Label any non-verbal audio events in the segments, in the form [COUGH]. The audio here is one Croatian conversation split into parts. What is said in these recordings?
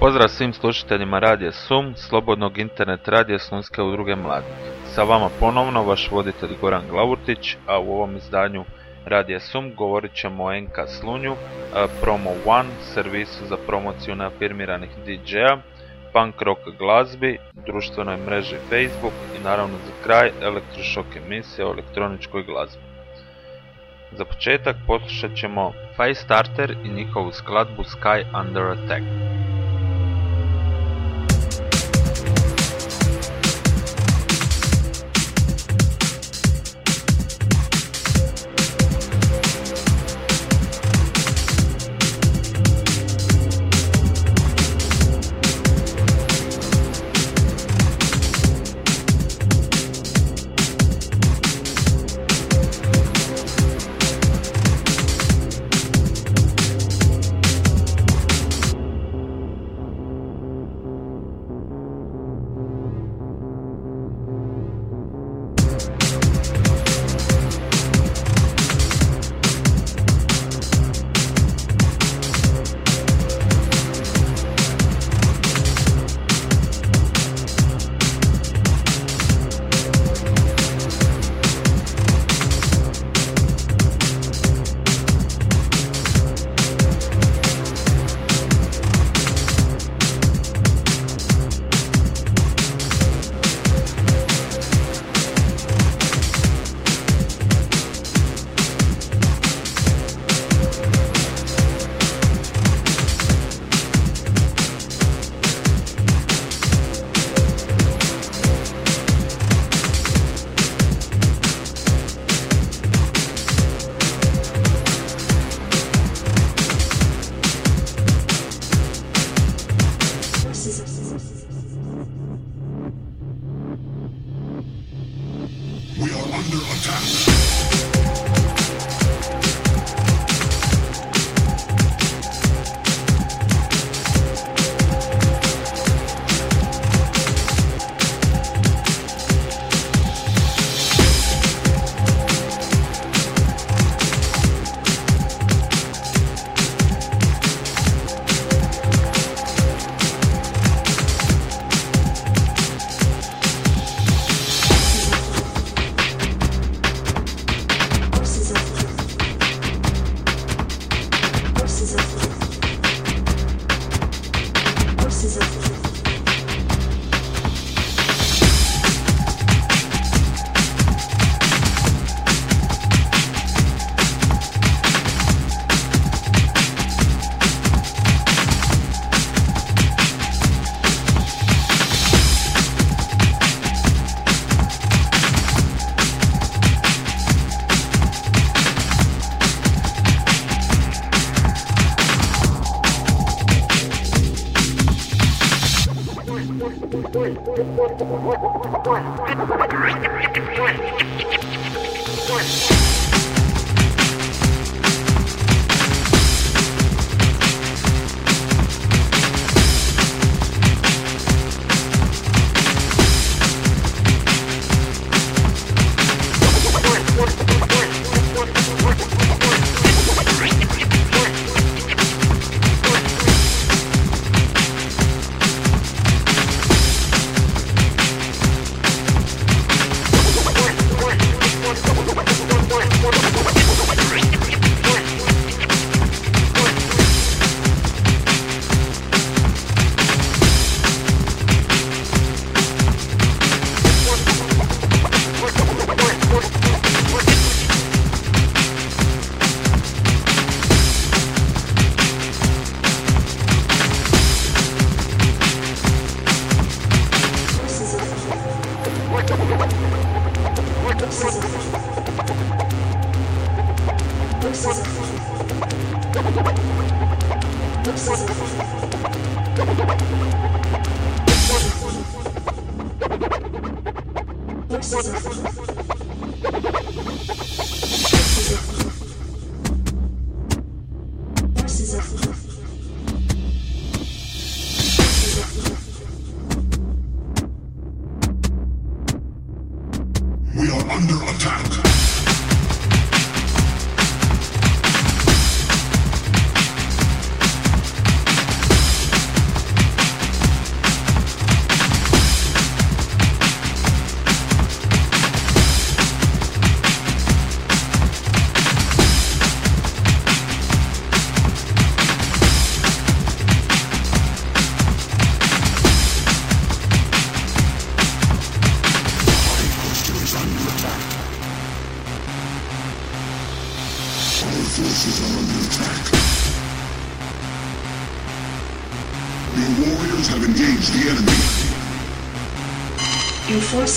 Pozdrav svim slušateljima Radija Sum, slobodnog internet radija Slunske udruge mladih. Sa vama ponovno vaš voditelj Goran Glavutić, a u ovom izdanju Radija Sum govorit ćemo o NK Slunju, Promo One, servisu za promociju neafirmiranih DJ-a, punk rock glazbi, društvenoj mreži Facebook i naravno za kraj elektrošok emisije o elektroničkoj glazbi. Za početak poslušat ćemo Firestarter i njihovu skladbu Sky Under Attack.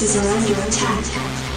Your forces are under attack.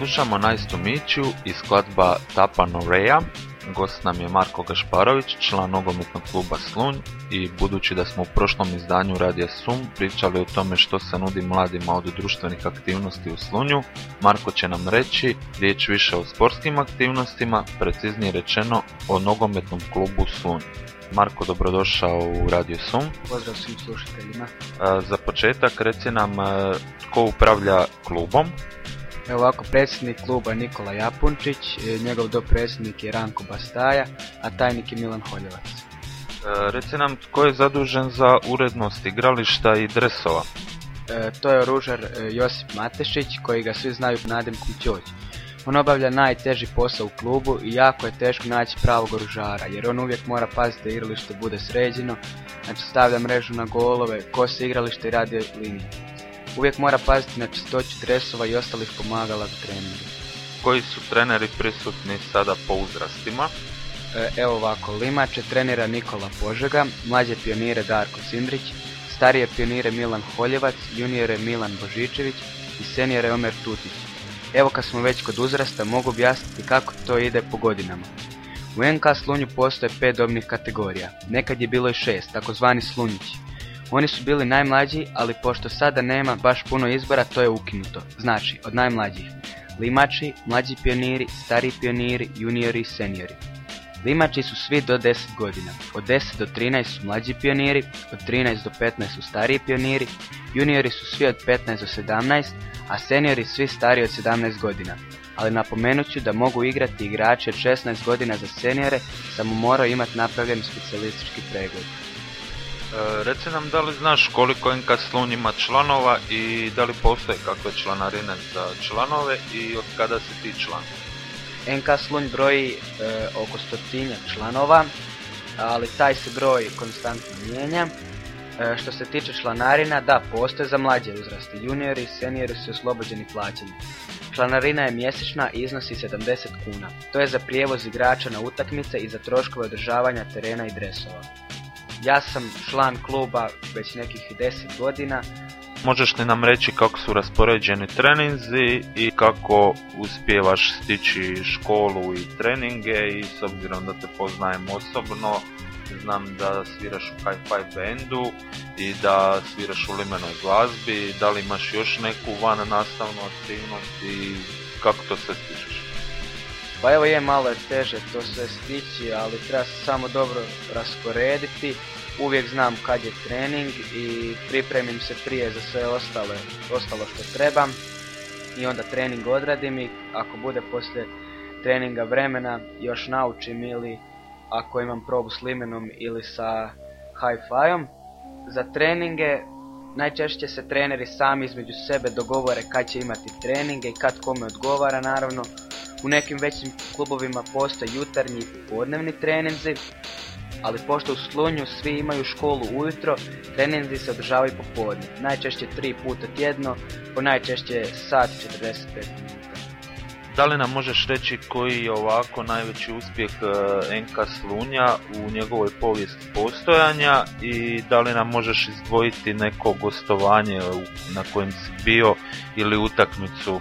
Slušamo Nice to meet you iz skladba Tapa Noreja. Gost nam je Marko Gašparović, član nogometnog kluba Slunj i budući da smo u prošlom izdanju Radija Sum pričali o tome što se nudi mladima od društvenih aktivnosti u Slunju, Marko će nam reći riječ više o sportskim aktivnostima, preciznije rečeno o nogometnom klubu Slunj. Marko, dobrodošao u Radio Sum. Pozdrav svim slušateljima. Za početak reci nam e, tko upravlja klubom, Evo ovako, predsjednik kluba Nikola Japunčić, e, njegov dopredsjednik je Ranko Bastaja, a tajnik je Milan Holjevac. E, Reci nam tko je zadužen za urednost igrališta i dresova. E, to je oružar e, Josip Matešić, koji ga svi znaju pod nadimkom Ćoć. On obavlja najteži posao u klubu i jako je teško naći pravog oružara, jer on uvijek mora paziti da igralište bude sređeno, znači stavlja mrežu na golove, kosi igralište i radi linije. Uvijek mora paziti na čistoću dresova i ostalih pomagala za treninge. Koji su treneri prisutni sada po uzrastima? E, Evo ovako, Limače trenira Nikola Požega, mlađe pionire Darko Sindrić, starije pionire Milan Holjevac, juniore Milan Božičević i seniore Omer Tutić. Evo kad smo već kod uzrasta mogu objasniti kako to ide po godinama. U NK Slunju postoje pet dobnih kategorija, nekad je bilo i šest, takozvani Slunjići. Oni su bili najmlađi, ali pošto sada nema baš puno izbora, to je ukinuto. Znači, od najmlađih. Limači, mlađi pioniri, stariji pioniri, juniori i seniori. Limači su svi do 10 godina. Od 10 do 13 su mlađi pioniri, od 13 do 15 su stariji pioniri, juniori su svi od 15 do 17, a seniori svi stariji od 17 godina. Ali napomenut ću da mogu igrati igrači od 16 godina za seniore, samo moraju imati napravljen specijalistički pregled. E, Reci nam da li znaš koliko NK Slunj ima članova i da li postoje kakve članarine za članove i od kada si ti član? NK Slunj broji e, oko stotinja članova, ali taj se broj konstantno mijenja. E, što se tiče članarina, da, postoje za mlađe uzraste. Juniori i seniori su oslobođeni plaćanja. Članarina je mjesečna i iznosi 70 kuna. To je za prijevoz igrača na utakmice i za troškove održavanja terena i dresova. Ja sam član kluba već nekih 10 godina. Možeš li nam reći kako su raspoređeni treninzi i kako uspijevaš stići školu i treninge i s obzirom da te poznajem osobno, znam da sviraš u hi-fi bandu i da sviraš u limenoj glazbi, da li imaš još neku van nastavnu aktivnost i kako to sve stižeš? Pa evo je malo je teže to sve stići, ali treba se samo dobro rasporediti. Uvijek znam kad je trening i pripremim se prije za sve ostale, ostalo što trebam. I onda trening odradim i ako bude poslije treninga vremena još naučim ili ako imam probu s limenom ili sa hi-fiom. Za treninge najčešće se treneri sami između sebe dogovore kad će imati treninge i kad kome odgovara naravno. U nekim većim klubovima postoje jutarnji i podnevni treninzi, ali pošto u Slunju svi imaju školu ujutro, treninzi se održavaju popodne. Najčešće tri puta tjedno, po najčešće sat 45 minuta da li nam možeš reći koji je ovako najveći uspjeh e, NK Slunja u njegovoj povijesti postojanja i da li nam možeš izdvojiti neko gostovanje na kojem si bio ili utakmicu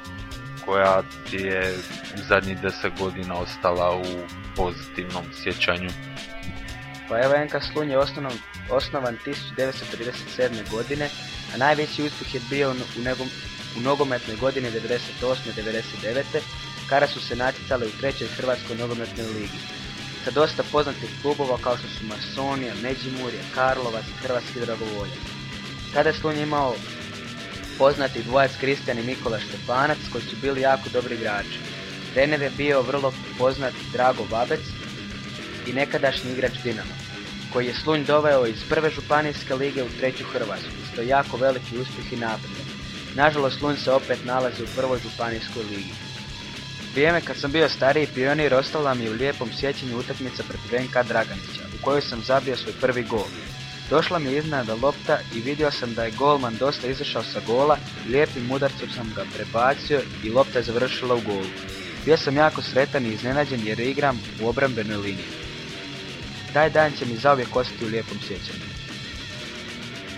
koja ti je u zadnjih deset godina ostala u pozitivnom sjećanju? Pa evo NK Slunja je osnovan, osnovan 1937. godine, a najveći uspjeh je bio u, njegovom u nogometnoj godini 98. 99 kada su se natjecali u trećoj Hrvatskoj nogometnoj ligi sa dosta poznatih klubova kao što su Masonija, Međimurje, Karlovac i Hrvatski dragovoljac. Tada je on imao poznati dvojac Kristijan i Nikola Štefanac koji su bili jako dobri igrači. Renev je bio vrlo poznat Drago Babec i nekadašnji igrač Dinamo, koji je Slunj doveo iz prve županijske lige u treću Hrvatsku, što je jako veliki uspjeh i napredak. Nažalost, Slunj se opet nalazi u prvoj županijskoj ligi. Vrijeme kad sam bio stariji pionir ostala mi u lijepom sjećanju utakmica protiv NK Draganića, u kojoj sam zabio svoj prvi gol. Došla mi je iznenada lopta i vidio sam da je golman dosta izašao sa gola, lijepim udarcem sam ga prebacio i lopta je završila u golu. Bio sam jako sretan i iznenađen jer igram u obrambenoj liniji. Taj dan će mi zauvijek ostati u lijepom sjećanju.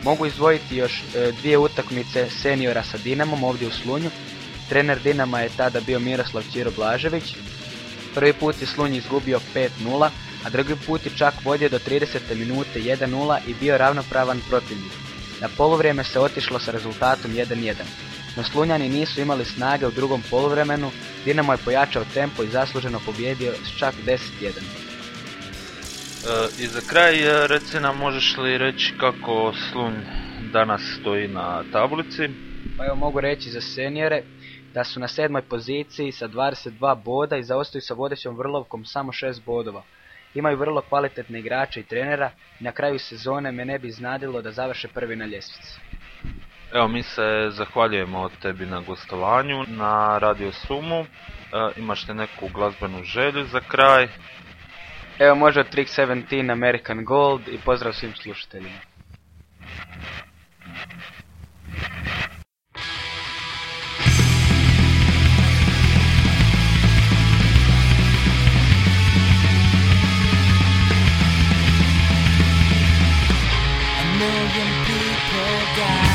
Mogu izdvojiti još e, dvije utakmice seniora sa Dinamom ovdje u Slunju. Trener Dinama je tada bio Miroslav Ćiro Blažević. Prvi put je Slunj izgubio 5-0, a drugi put je čak vodio do 30. minute 1-0 i bio ravnopravan protivnik. Na poluvrijeme se otišlo sa rezultatom 1-1. No Slunjani nisu imali snage u drugom poluvremenu, Dinamo je pojačao tempo i zasluženo pobjedio s čak 10-1. E, I za kraj e, reci nam možeš li reći kako Slunj danas stoji na tablici? Pa evo mogu reći za senjore da su na sedmoj poziciji sa 22 boda i zaostaju sa vodećom Vrlovkom samo 6 bodova. Imaju vrlo kvalitetne igrače i trenera i na kraju sezone me ne bi iznadilo da završe prvi na ljestvici. Evo mi se zahvaljujemo tebi na gostovanju na Radio Sumu. E, imaš li neku glazbenu želju za kraj? Evo može od Trick 17 American Gold i pozdrav svim slušateljima. Million people dying.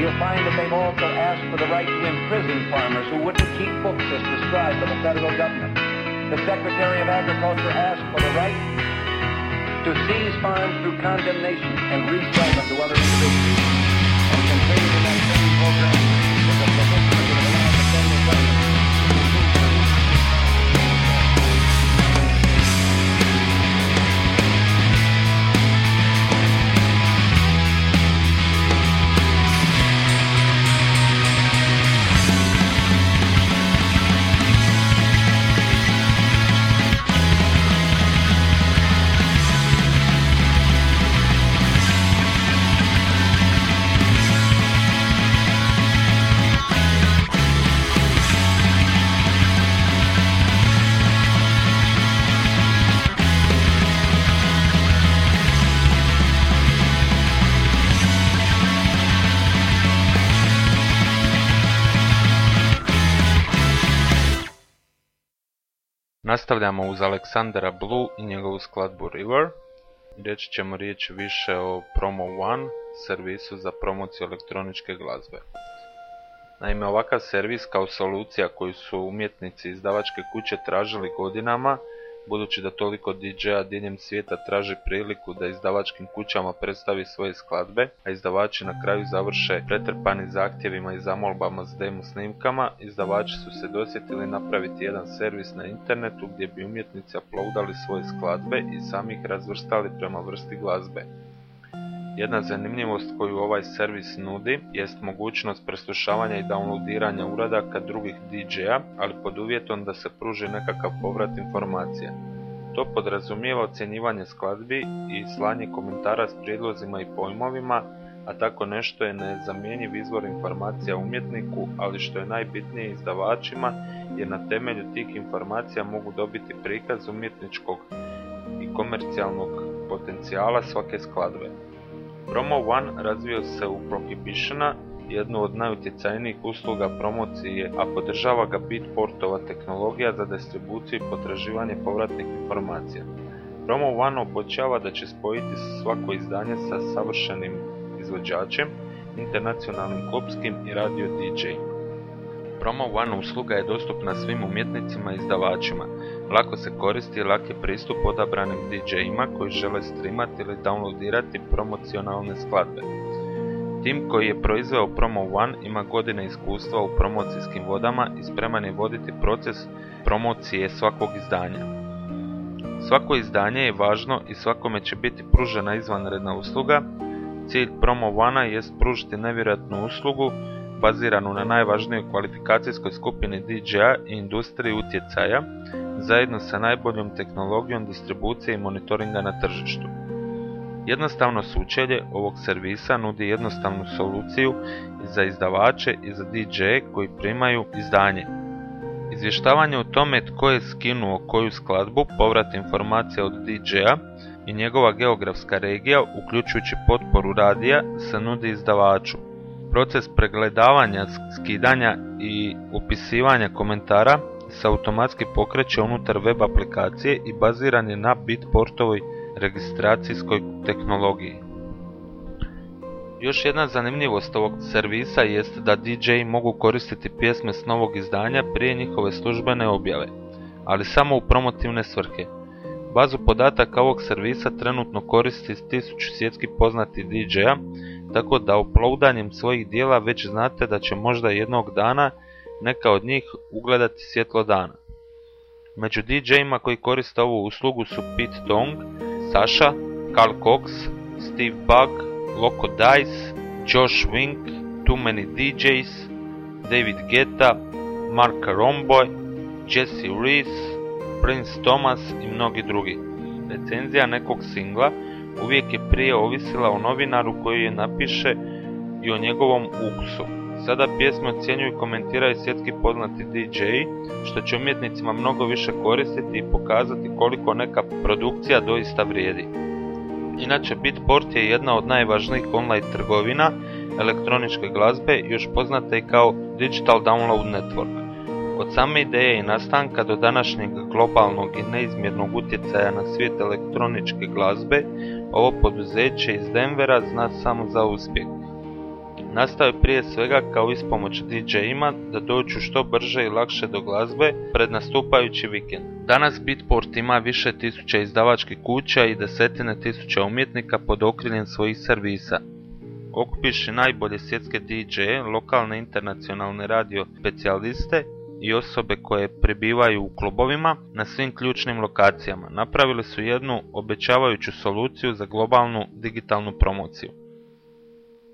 You'll find that they've also asked for the right to imprison farmers who wouldn't keep books as prescribed by the federal government. The Secretary of Agriculture asked for the right to seize farms through condemnation and resell them to other individuals. And contained in that same program Nastavljamo uz Aleksandra Blue i njegovu skladbu River. Reći ćemo riječi više o Promo One, servisu za promociju elektroničke glazbe. Naime, ovakav servis kao solucija koju su umjetnici izdavačke kuće tražili godinama, budući da toliko DJ-a diljem svijeta traži priliku da izdavačkim kućama predstavi svoje skladbe, a izdavači na kraju završe pretrpani zahtjevima i zamolbama s demo snimkama, izdavači su se dosjetili napraviti jedan servis na internetu gdje bi umjetnici uploadali svoje skladbe i sami ih razvrstali prema vrsti glazbe. Jedna zanimljivost koju ovaj servis nudi jest mogućnost preslušavanja i downloadiranja uradaka drugih DJ-a, ali pod uvjetom da se pruži nekakav povrat informacija. To podrazumijeva ocjenjivanje skladbi i slanje komentara s prijedlozima i pojmovima, a tako nešto je nezamjenjiv izvor informacija umjetniku, ali što je najbitnije izdavačima, jer na temelju tih informacija mogu dobiti prikaz umjetničkog i komercijalnog potencijala svake skladbe. Promo One razvio se u Prohibitiona, jednu od najutjecajnijih usluga promocije, a podržava ga Bitportova tehnologija za distribuciju i potraživanje povratnih informacija. Promo One obočava da će spojiti svako izdanje sa savršenim izvođačem, internacionalnim klubskim i radio DJ-ima. Promo One usluga je dostupna svim umjetnicima i izdavačima. Lako se koristi i lak je pristup odabranim DJ-ima koji žele streamati ili downloadirati promocionalne skladbe. Tim koji je proizveo Promo One ima godine iskustva u promocijskim vodama i spreman je voditi proces promocije svakog izdanja. Svako izdanje je važno i svakome će biti pružena izvanredna usluga. Cilj Promo One jest pružiti nevjerojatnu uslugu baziranu na najvažnijoj kvalifikacijskoj skupini DJ-a i industriji utjecaja, zajedno sa najboljom tehnologijom distribucije i monitoringa na tržištu. Jednostavno sučelje ovog servisa nudi jednostavnu soluciju za izdavače i za DJ koji primaju izdanje. Izvještavanje o tome tko je skinuo koju skladbu, povrat informacija od DJ-a i njegova geografska regija, uključujući potporu radija, se nudi izdavaču. Proces pregledavanja, skidanja i upisivanja komentara se automatski pokreće unutar web aplikacije i baziran je na Bitportovoj registracijskoj tehnologiji. Još jedna zanimljivost ovog servisa jest da DJ mogu koristiti pjesme s novog izdanja prije njihove službene objave, ali samo u promotivne svrhe. Bazu podataka ovog servisa trenutno koristi 1000 svjetski poznati DJ-a, tako da uploadanjem svojih dijela već znate da će možda jednog dana neka od njih ugledati svjetlo dana. Među DJ-ima koji koriste ovu uslugu su Pete Tong, Sasha, Carl Cox, Steve Bug, Loco Dice, Josh Wink, Too Many DJs, David Guetta, Mark Romboy, Jesse Reese, Prince Thomas i mnogi drugi. Recenzija nekog singla uvijek je prije ovisila o novinaru koji je napiše i o njegovom ukusu. Sada pjesme ocjenjuju i komentiraju svjetski poznati DJ, što će umjetnicima mnogo više koristiti i pokazati koliko neka produkcija doista vrijedi. Inače, Bitport je jedna od najvažnijih online trgovina elektroničke glazbe, još poznata i kao Digital Download Network. Od same ideje i nastanka do današnjeg globalnog i neizmjernog utjecaja na svijet elektroničke glazbe, ovo poduzeće iz Denvera zna samo za uspjeh. Nastao je prije svega kao ispomoć DJ-ima da dođu što brže i lakše do glazbe pred nastupajući vikend. Danas Beatport ima više tisuća izdavačkih kuća i desetine tisuća umjetnika pod okriljem svojih servisa. Okupiši najbolje svjetske DJ, lokalne internacionalne radio specijaliste i osobe koje prebivaju u klubovima na svim ključnim lokacijama. Napravili su jednu obećavajuću soluciju za globalnu digitalnu promociju.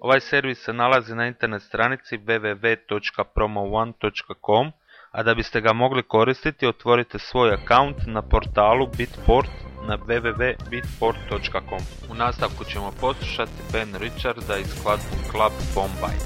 Ovaj servis se nalazi na internet stranici www.promo1.com, a da biste ga mogli koristiti otvorite svoj account na portalu Bitport na www.bitport.com. U nastavku ćemo poslušati Ben Richarda iz skladbu Club Bombay.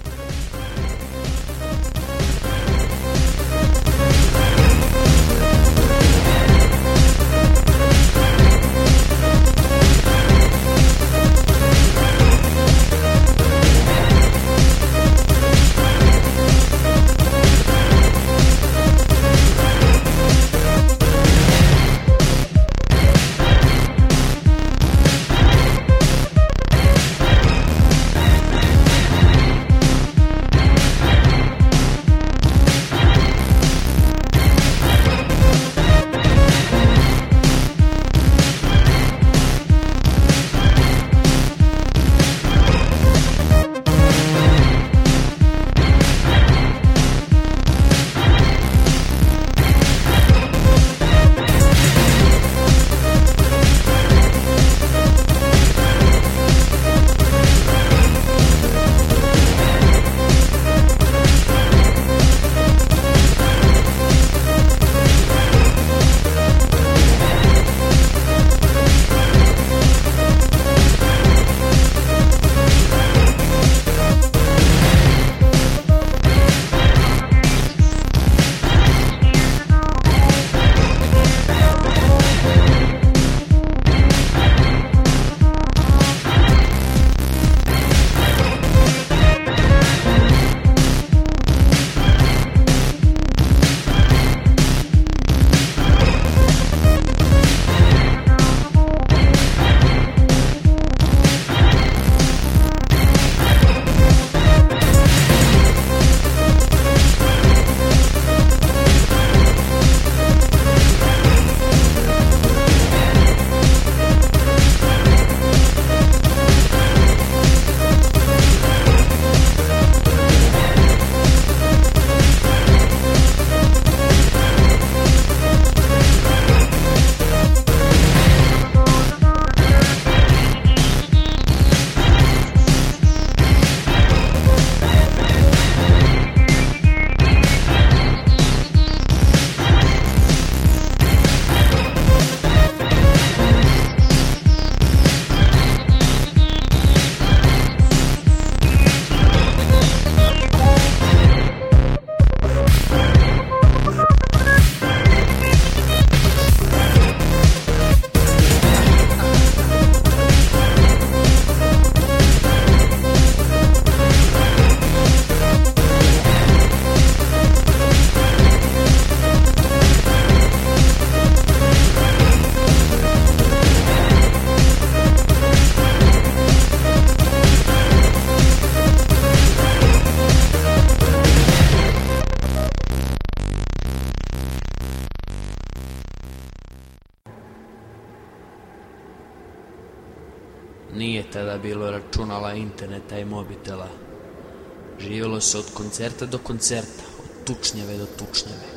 Se od koncerta do koncerta, od tučnjave do tučnjave.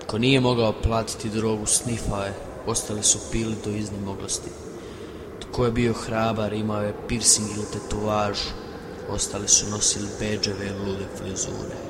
Tko nije mogao platiti drogu, snifao ostali su pili do iznemoglosti. Tko je bio hrabar, imao je piercing ili tetovažu, ostali su nosili beđeve i lude frizure.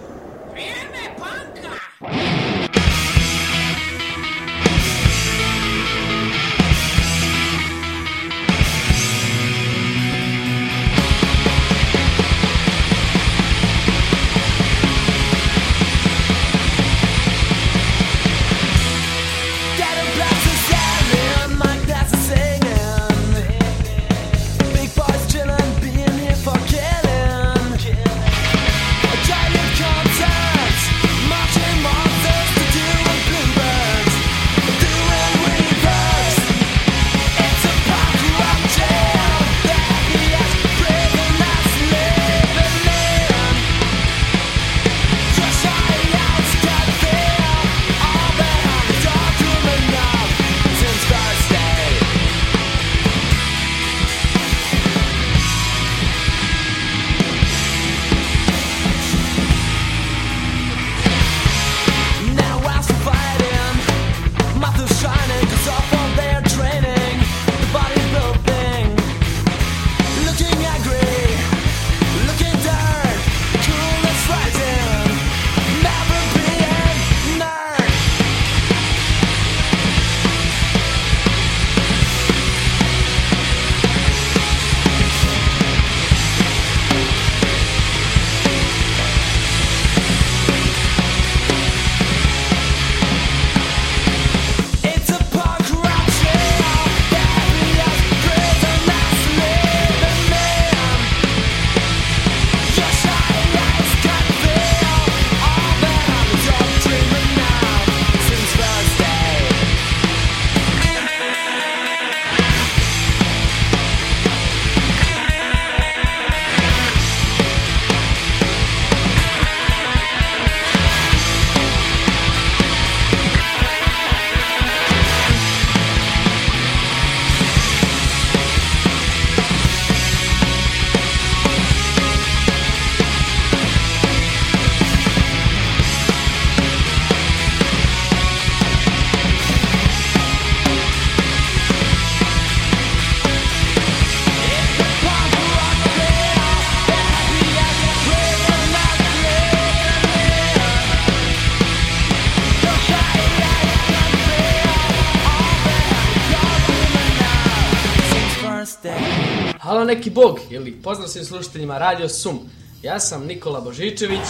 Neki bog, ili pozdrav svim slušateljima Radio Sum. Ja sam Nikola Božičević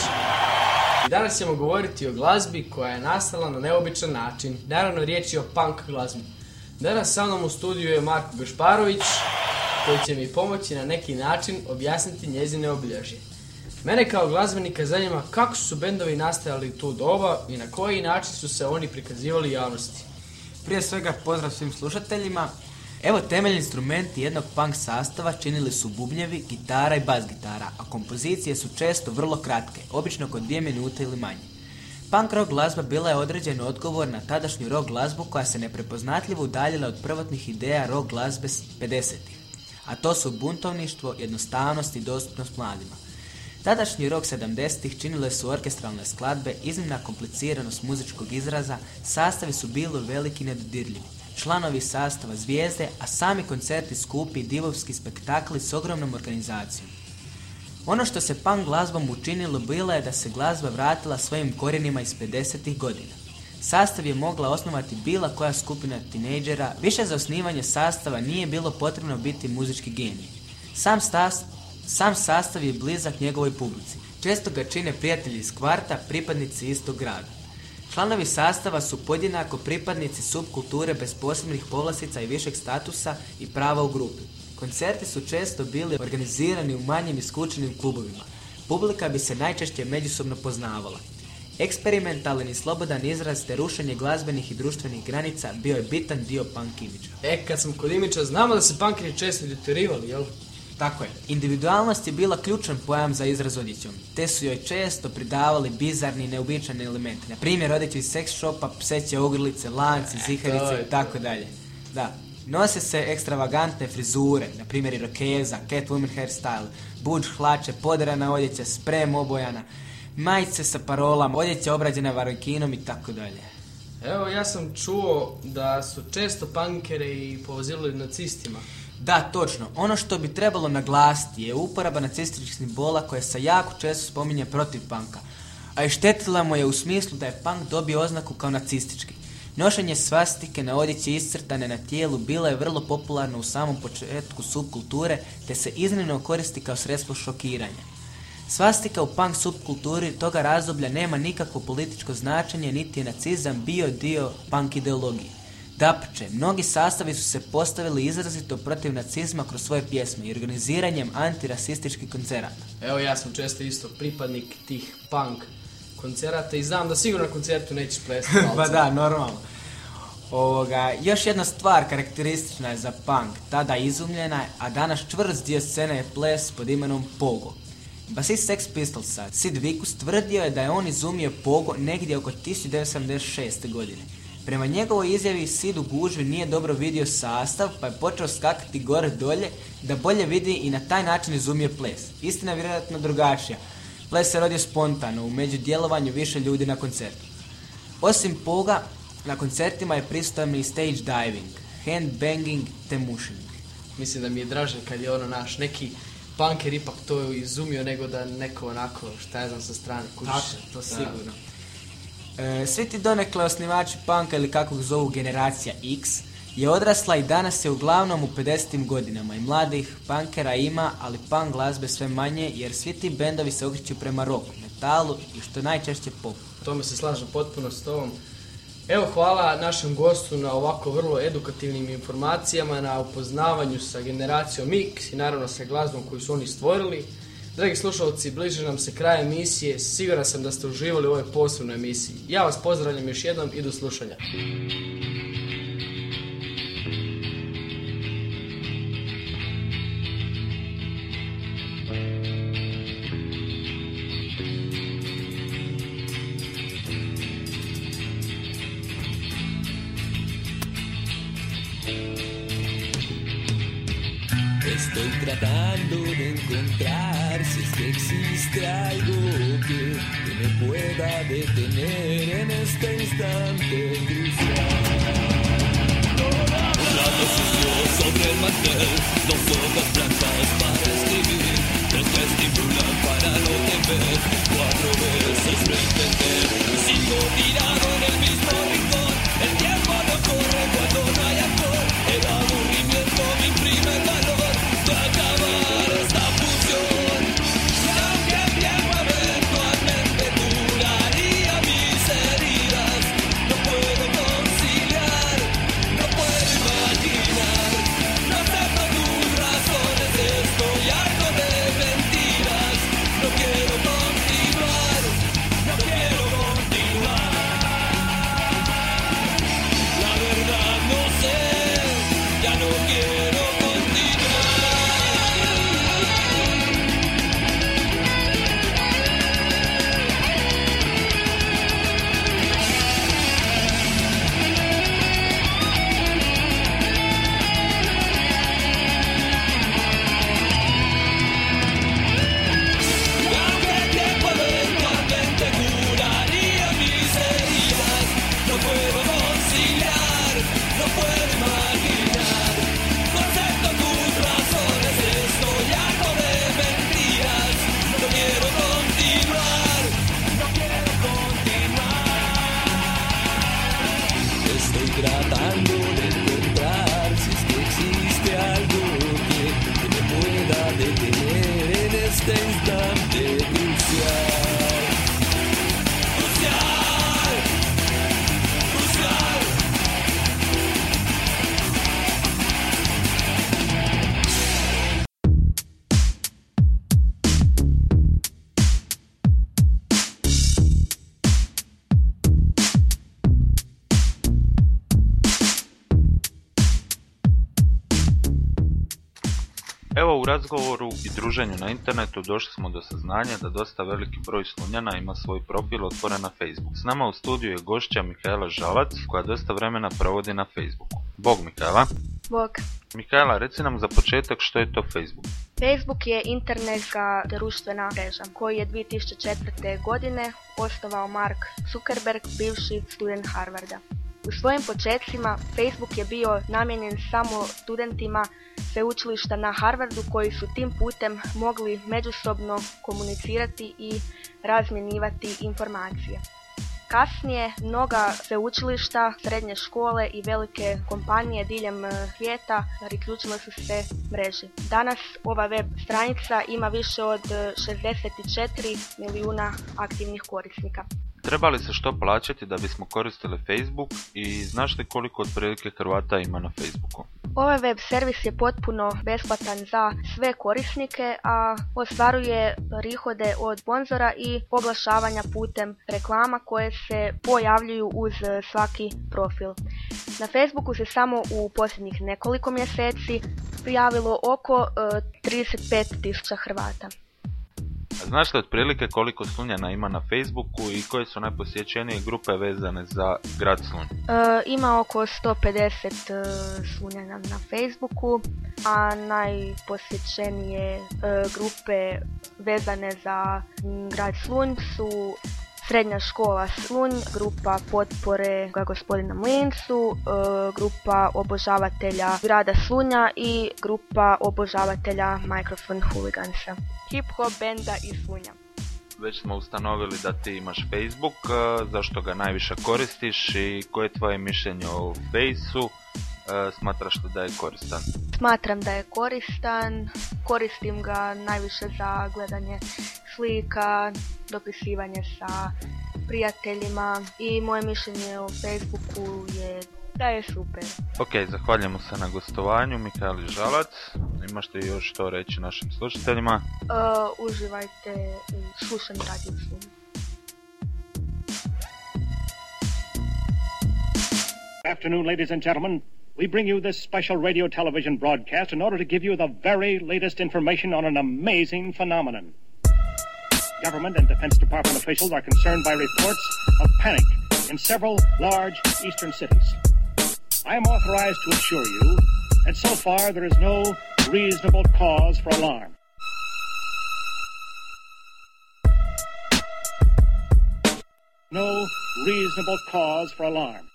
i danas ćemo govoriti o glazbi koja je nastala na neobičan način. Naravno riječ je o punk glazbi. Danas sa mnom u studiju je Marko Gašparović koji će mi pomoći na neki način objasniti njezine obilježje. Mene kao glazbenika zanima kako su bendovi nastajali tu doba i na koji način su se oni prikazivali javnosti. Prije svega pozdrav svim slušateljima. Evo temeljni instrumenti jednog punk sastava činili su bubnjevi, gitara i bas gitara, a kompozicije su često vrlo kratke, obično oko dvije minute ili manje. Punk rock glazba bila je određen odgovor na tadašnju rock glazbu koja se neprepoznatljivo udaljila od prvotnih ideja rock glazbe s 50-ih, a to su buntovništvo, jednostavnost i dostupnost mladima. Tadašnji rok 70-ih činile su orkestralne skladbe, iznimna kompliciranost muzičkog izraza, sastavi su bili veliki nedodirljivi. Članovi sastava zvijezde, a sami koncerti skupi divovski spektakli s ogromnom organizacijom. Ono što se punk glazbom učinilo bilo je da se glazba vratila svojim korijenima iz 50-ih godina. Sastav je mogla osnovati bila koja skupina tinejdžera, više za osnivanje sastava nije bilo potrebno biti muzički genij. Sam, stas- sam sastav je blizak njegovoj publici. Često ga čine prijatelji iz kvarta, pripadnici istog grada. Članovi sastava su podjednako pripadnici subkulture bez posebnih povlastica i višeg statusa i prava u grupi. Koncerti su često bili organizirani u manjim i klubovima. Publika bi se najčešće međusobno poznavala. Eksperimentalan i slobodan izraz te rušenje glazbenih i društvenih granica bio je bitan dio punk imidža. E, kad sam kod imidža, znamo da se punkeri često deterivali, jel? Tako je. Individualnost je bila ključan pojam za izraz odjećom, te su joj često pridavali bizarni i neobičajni elementi. Na primjer, odjeću iz seks shopa, pseće ogrlice, lanci, E, ziharice i tako dalje. Da. Nose se ekstravagantne frizure, na primjer irokeza, Catwoman hairstyle, buđ hlače, poderana odjeća, sprem obojana, majice sa parolama, odjeća obrađena varokinom i tako dalje. Evo, ja sam čuo da su često punkere i povozili nacistima. Da, točno. Ono što bi trebalo naglasiti je uporaba nacističkih simbola koja se jako često spominje protiv panka, a štetila mu je u smislu da je punk dobio oznaku kao nacistički. Nošenje svastike na odjeći iscrtane na tijelu bilo je vrlo popularno u samom početku subkulture, te se iznimno koristi kao sredstvo šokiranja. Svastika u punk subkulturi toga razdoblja nema nikakvo političko značenje, niti je nacizam bio dio punk ideologije. Dapače, mnogi sastavi su se postavili izrazito protiv nacizma kroz svoje pjesme i organiziranjem antirasističkih koncerata. Evo, ja sam često isto pripadnik tih punk koncerata i znam da sigurno na koncertu nećeš plesati [LAUGHS] pa da, normalno. Ovoga, još jedna stvar karakteristična je za punk, tada izumljena, a danas čvrst dio scene je ples pod imenom Pogo. Basist Sex Pistolsa, Sid Vicious, tvrdio je da je on izumio Pogo negdje oko 1976. godine. Prema njegovoj izjavi Sid u gužvi nije dobro vidio sastav, pa je počeo skakati gore dolje da bolje vidi i na taj način izumio ples. Istina je vjerojatno drugačija. Ples se rodio spontano, u međudjelovanju više ljudi na koncertu. Osim poga, na koncertima je prisutan i stage diving, handbanging te mušing. Mislim da mi je draže kad je ono naš neki punker ipak to izumio nego da neko onako, šta ja znam, sa strane kužiš. Tako, to sigurno. E, svi ti donekle osnivači punka ili kako ih zovu generacija X je odrasla i danas je uglavnom u 50. godinama i mladih punkera ima, ali punk glazbe sve manje jer svi ti bendovi se okreću prema roku, metalu i što najčešće pop. Tome se slažem potpuno s tobom. Evo, hvala našem gostu na ovako vrlo edukativnim informacijama, na upoznavanju sa generacijom X i naravno sa glazbom koju su oni stvorili. Dragi slušalci, bliže nam se kraj emisije, siguran sam da ste uživali u ovoj posebnoj emisiji. Ja vas pozdravljam još jednom i do slušanja. distante razgovoru i druženju na internetu došli smo do saznanja da dosta veliki broj slunjana ima svoj profil otvoren na Facebook. S nama u studiju je gošća Mikaela Žalac koja dosta vremena provodi na Facebooku. Bog Mikaela. Bog. Mikaela, reci nam za početak što je to Facebook. Facebook je internetska društvena mreža koju je 2004. godine osnovao Mark Zuckerberg, bivši student Harvarda. U svojim počecima Facebook je bio namijenjen samo studentima sveučilišta na Harvardu koji su tim putem mogli međusobno komunicirati i razmjenjivati informacije. Kasnije mnoga sveučilišta, srednje škole i velike kompanije diljem e, svijeta priključile su se mreži. Danas ova web stranica ima više od e, 64 milijuna aktivnih korisnika. Treba li se što plaćati da bismo koristili Facebook i znaš li koliko otprilike Hrvata ima na Facebooku? Ovaj web servis je potpuno besplatan za sve korisnike, a ostvaruje prihode od sponzora i oglašavanja putem reklama koje se pojavljuju uz e, svaki profil. Na Facebooku se samo u posljednjih nekoliko mjeseci prijavilo oko e, 35.000 Hrvata. Znaš li otprilike koliko Slunjana ima na Facebooku i koje su najposjećenije grupe vezane za grad Slunj? E, ima oko 150 e, Slunjana na Facebooku, a najposjećenije e, grupe vezane za grad Slunj su Srednja škola Slunj, grupa potpore gospodina Mlincu, e, grupa obožavatelja grada Slunja i grupa obožavatelja Microphone Hooligansa. Hip hop benda iz Slunja. Već smo ustanovili da ti imaš Facebook, e, zašto ga najviše koristiš i koje je tvoje mišljenje o Faceu, e, smatraš li da je koristan? Smatram da je koristan, koristim ga najviše za gledanje slika, dopisivanje sa prijateljima i moje mišljenje o Facebooku je da je super. Ok, zahvaljujemo se na gostovanju, Mikaeli Žalac. Imaš li još što reći našim slušateljima? E, uživajte u slušanju Radio Slunj. Afternoon, ladies and gentlemen. We bring you this special radio television broadcast in order to give you the very latest information on an amazing phenomenon. Government and Defense Department officials are concerned by reports of panic in several large eastern cities. I am authorized to assure you that so far there is no reasonable cause for alarm. No reasonable cause for alarm.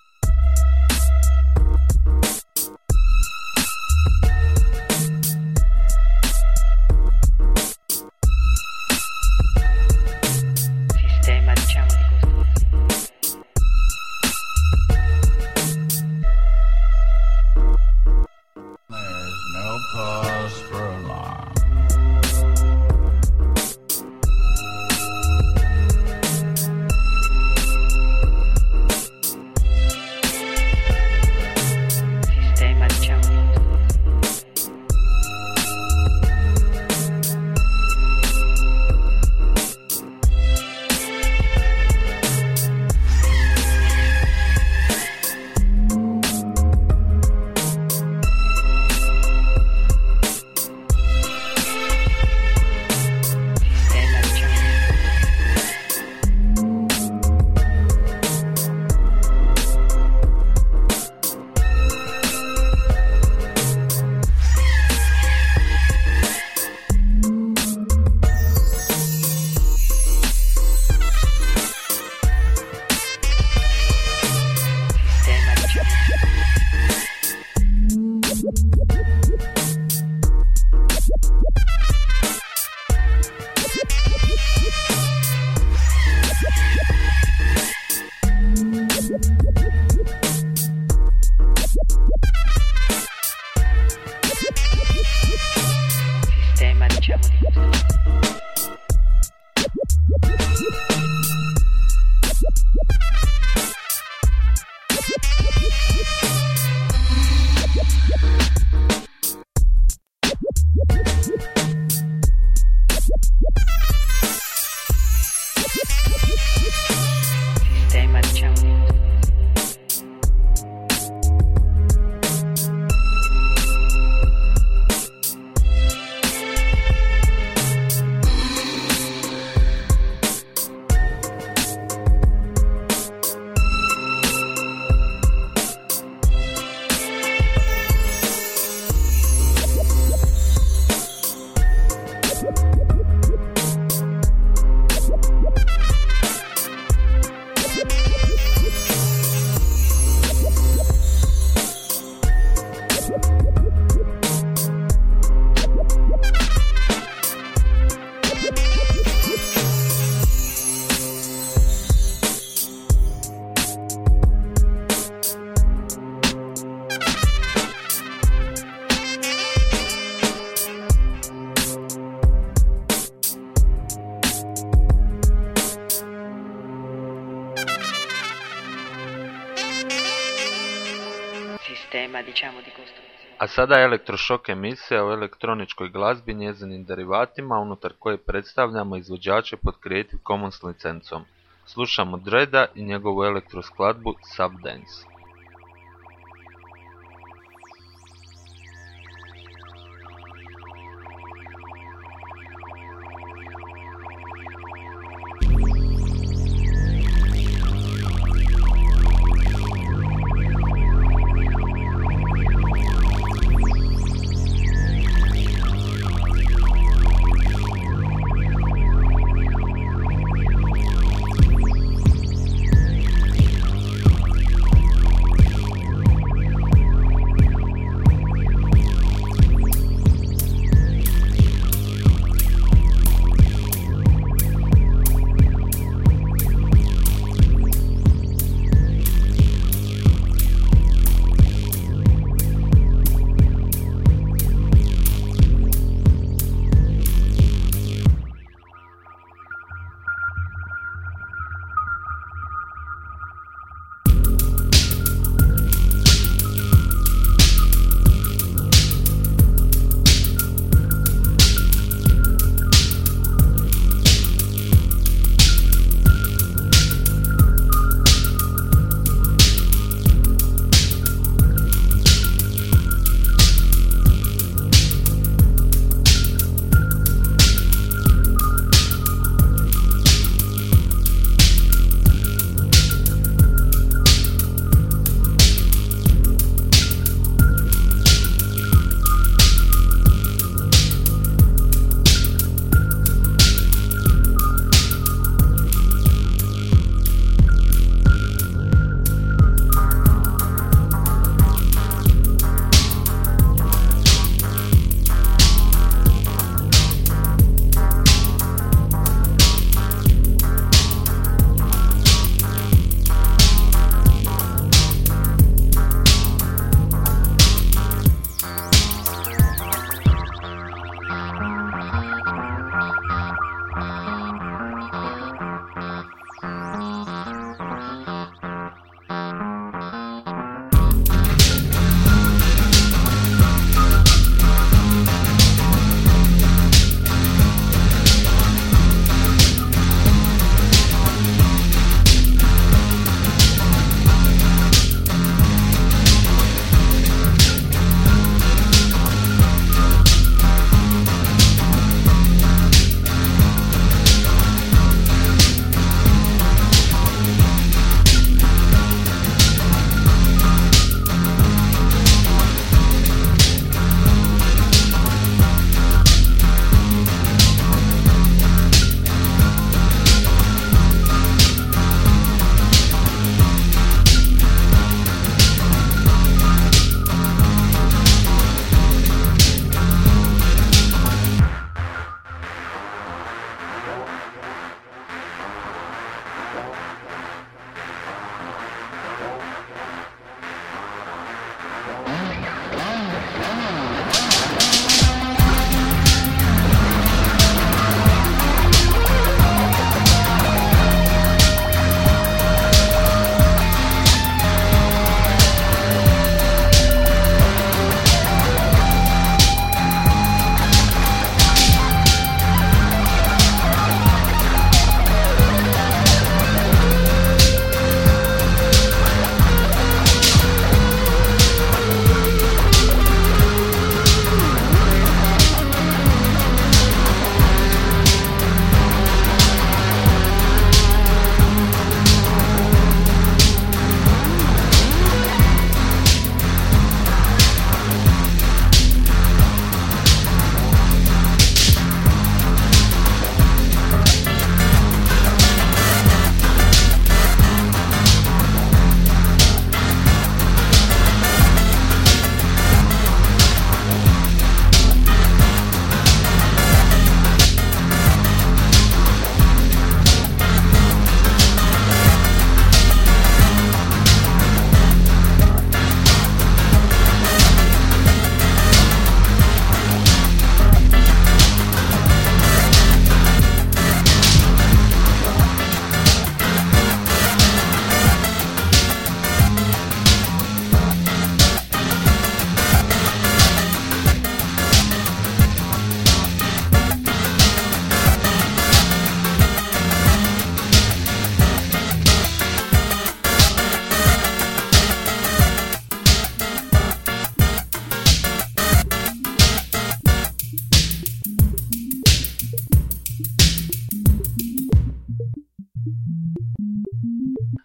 Sistema diciamo di costruzione. A sada elektrošok emisija o elektroničkoj glazbi njezinim derivatima unutar koje predstavljamo izvođače pod Creative Commons licencom. Slušamo Dreda i njegovu elektroskladbu Subdance.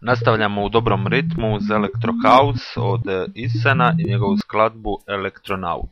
Nastavljamo u dobrom ritmu uz Electro House od e, Isena i njegovu skladbu Elektronaut.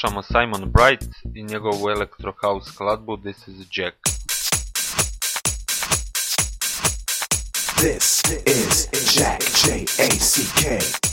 slušamo Simon Bright i njegovu Electro House skladbu This is Jack. This is Jack, J-A-C-K.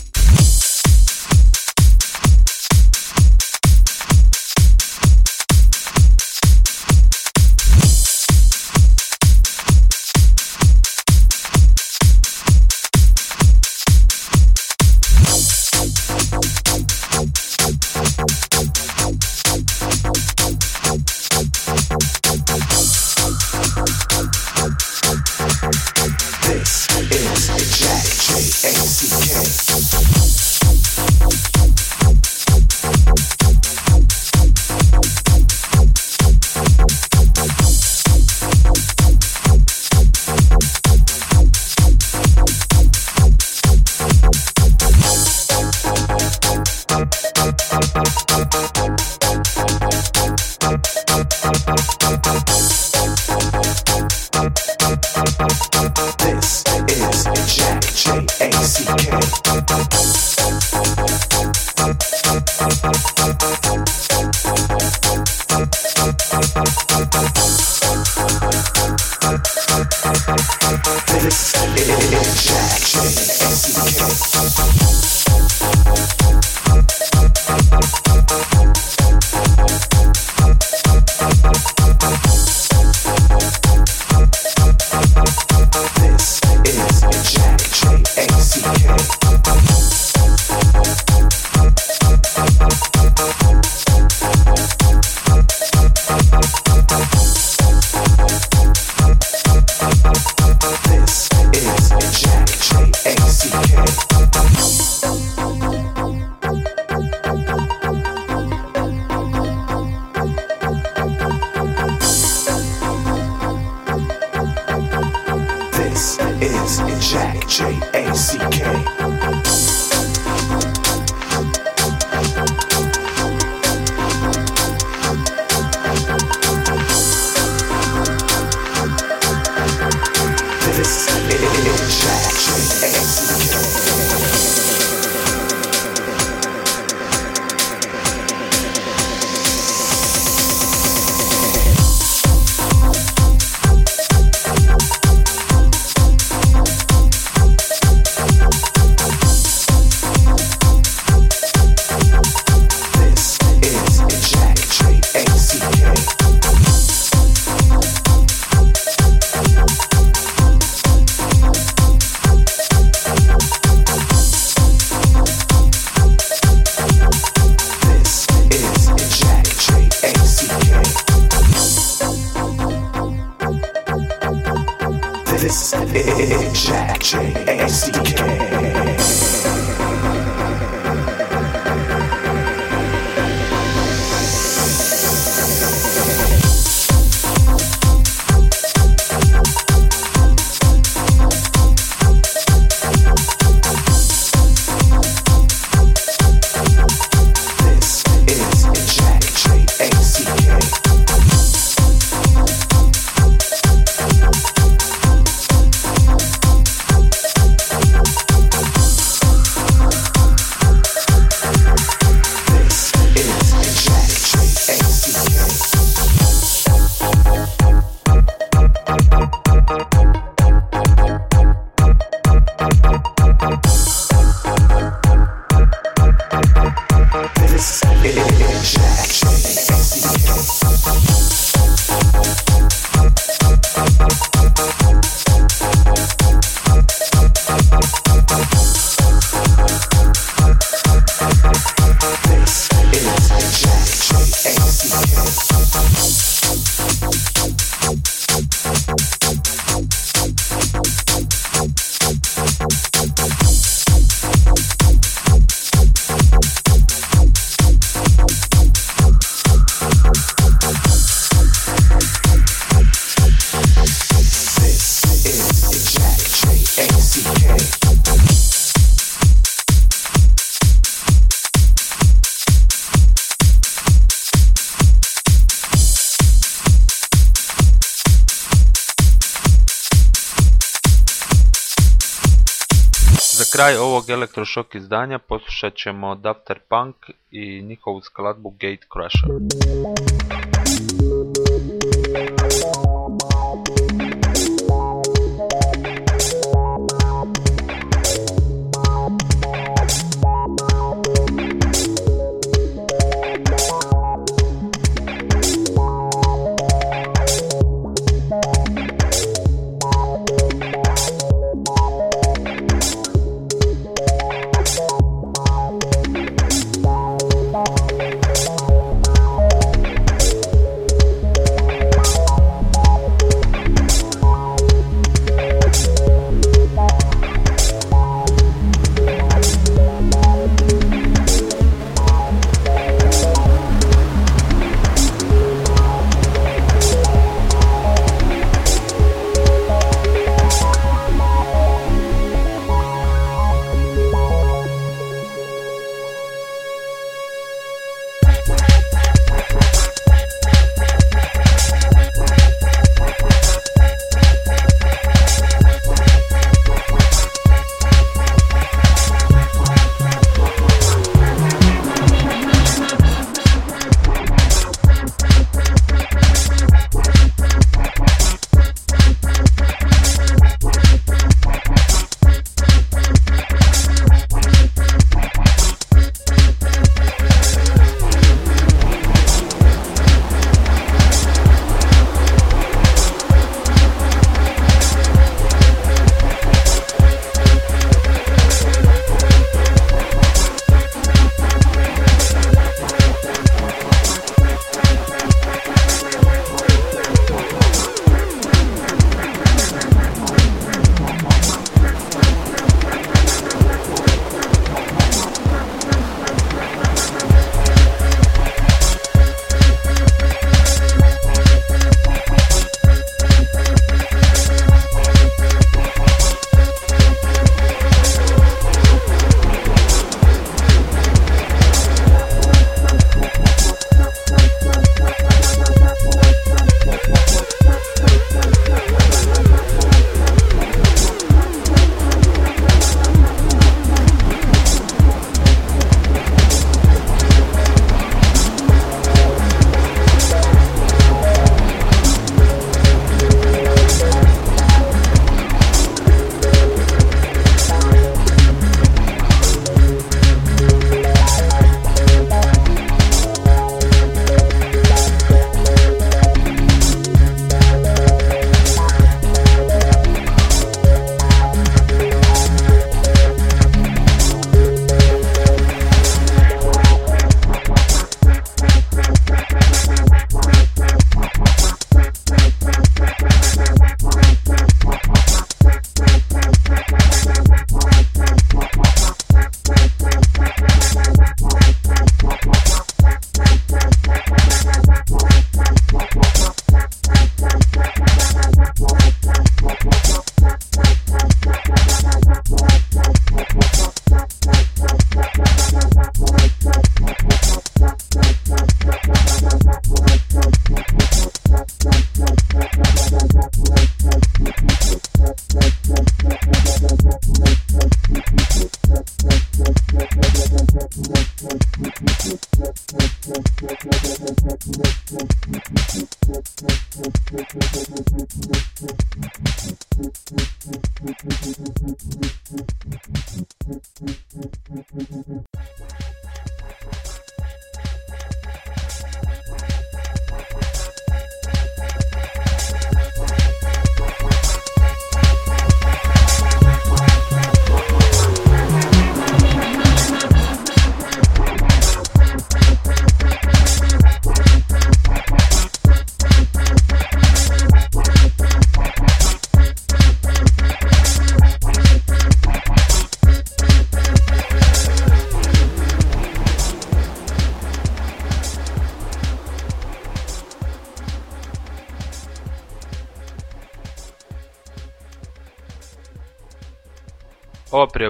Kraj ovog elektrošok izdanja poslušat ćemo Dafter Punk i njihovu skladbu Gate Crusher.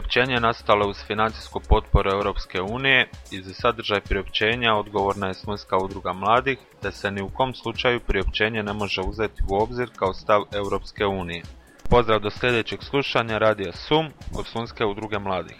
Priopćenje nastalo uz financijsku potporu Europske unije i za sadržaj priopćenja odgovorna je Slunjska udruga mladih, te se ni u kom slučaju priopćenje ne može uzeti u obzir kao stav Europske unije. Pozdrav do sljedećeg slušanja Radija Sum od Slunske udruge mladih.